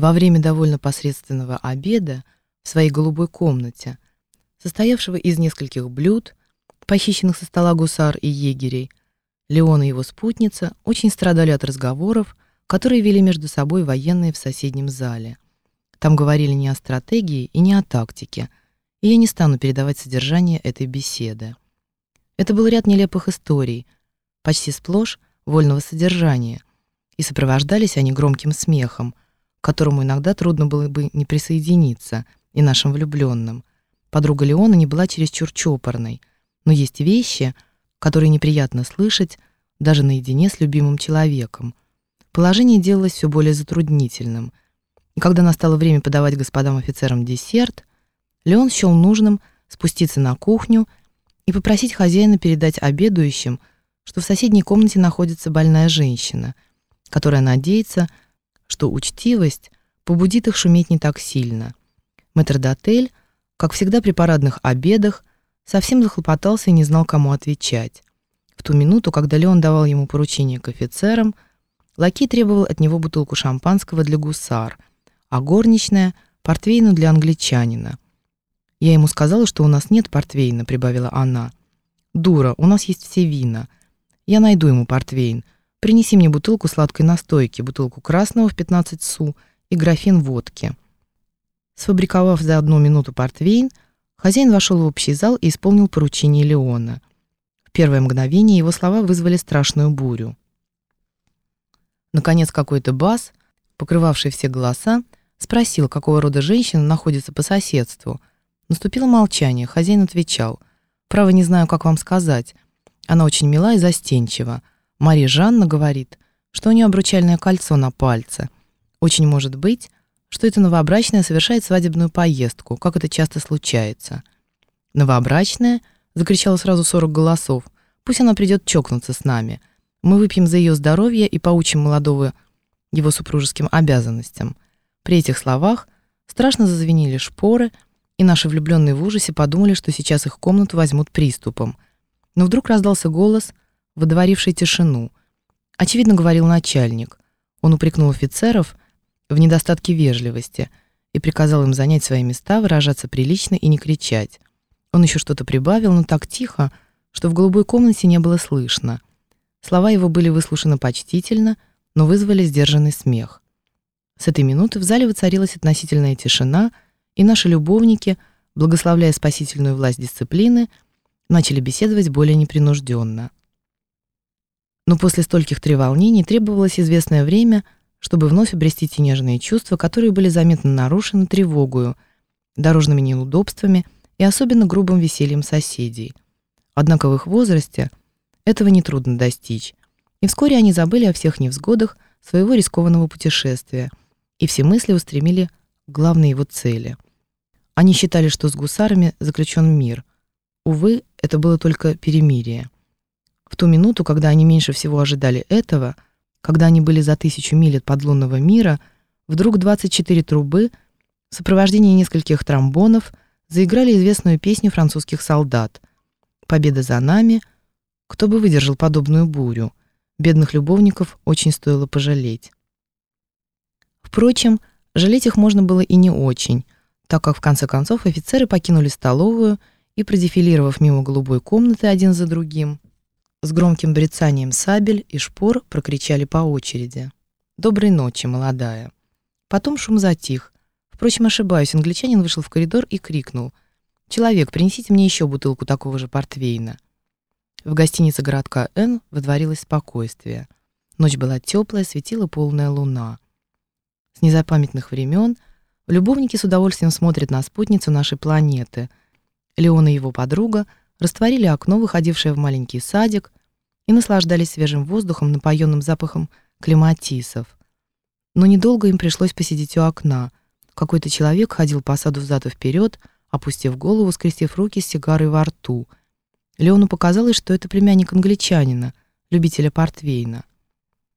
Во время довольно посредственного обеда в своей голубой комнате, состоявшего из нескольких блюд, похищенных со стола гусар и егерей, Леон и его спутница очень страдали от разговоров, которые вели между собой военные в соседнем зале. Там говорили не о стратегии и не о тактике, и я не стану передавать содержание этой беседы. Это был ряд нелепых историй, почти сплошь вольного содержания, и сопровождались они громким смехом, к которому иногда трудно было бы не присоединиться и нашим влюбленным. Подруга Леона не была чересчур чопорной, но есть вещи, которые неприятно слышать даже наедине с любимым человеком. Положение делалось все более затруднительным. И когда настало время подавать господам офицерам десерт, Леон счел нужным спуститься на кухню и попросить хозяина передать обедающим, что в соседней комнате находится больная женщина, которая надеется, что учтивость побудит их шуметь не так сильно. Мэтр-дотель, как всегда при парадных обедах, совсем захлопотался и не знал, кому отвечать. В ту минуту, когда Леон давал ему поручение к офицерам, лакей требовал от него бутылку шампанского для гусар, а горничная — портвейну для англичанина. «Я ему сказала, что у нас нет портвейна», — прибавила она. «Дура, у нас есть все вина. Я найду ему портвейн. Принеси мне бутылку сладкой настойки, бутылку красного в 15 су и графин водки. Сфабриковав за одну минуту портвейн, хозяин вошел в общий зал и исполнил поручение Леона. В первое мгновение его слова вызвали страшную бурю. Наконец какой-то бас, покрывавший все голоса, спросил, какого рода женщина находится по соседству. Наступило молчание, хозяин отвечал. «Право не знаю, как вам сказать. Она очень мила и застенчива. Мария Жанна говорит, что у нее обручальное кольцо на пальце. Очень может быть, что эта новобрачная совершает свадебную поездку, как это часто случается. «Новобрачная?» — закричало сразу сорок голосов. «Пусть она придет чокнуться с нами. Мы выпьем за ее здоровье и поучим молодого его супружеским обязанностям». При этих словах страшно зазвенели шпоры, и наши влюбленные в ужасе подумали, что сейчас их комнату возьмут приступом. Но вдруг раздался голос, водворивший тишину. Очевидно, говорил начальник. Он упрекнул офицеров в недостатке вежливости и приказал им занять свои места, выражаться прилично и не кричать. Он еще что-то прибавил, но так тихо, что в голубой комнате не было слышно. Слова его были выслушаны почтительно, но вызвали сдержанный смех. С этой минуты в зале воцарилась относительная тишина, и наши любовники, благословляя спасительную власть дисциплины, начали беседовать более непринужденно. Но после стольких треволнений требовалось известное время, чтобы вновь обрести те нежные чувства, которые были заметно нарушены тревогою, дорожными неудобствами и особенно грубым весельем соседей. Однако в их возрасте этого нетрудно достичь, и вскоре они забыли о всех невзгодах своего рискованного путешествия, и все мысли устремили к главной его цели. Они считали, что с гусарами заключен мир. Увы, это было только перемирие. В ту минуту, когда они меньше всего ожидали этого, когда они были за тысячу миль от подлунного мира, вдруг 24 трубы в сопровождении нескольких тромбонов заиграли известную песню французских солдат «Победа за нами», кто бы выдержал подобную бурю. Бедных любовников очень стоило пожалеть. Впрочем, жалеть их можно было и не очень, так как в конце концов офицеры покинули столовую и, продефилировав мимо голубой комнаты один за другим, с громким брецанием сабель и шпор прокричали по очереди. «Доброй ночи, молодая». Потом шум затих. Впрочем, ошибаюсь, англичанин вышел в коридор и крикнул. «Человек, принесите мне еще бутылку такого же портвейна». В гостинице городка Н водворилось спокойствие. Ночь была теплая, светила полная луна. С незапамятных времен любовники с удовольствием смотрят на спутницу нашей планеты. Леон и его подруга — растворили окно, выходившее в маленький садик, и наслаждались свежим воздухом, напоенным запахом клематисов. Но недолго им пришлось посидеть у окна. Какой-то человек ходил по саду взад и вперед, опустив голову, скрестив руки с сигарой во рту. Леону показалось, что это племянник англичанина, любителя портвейна.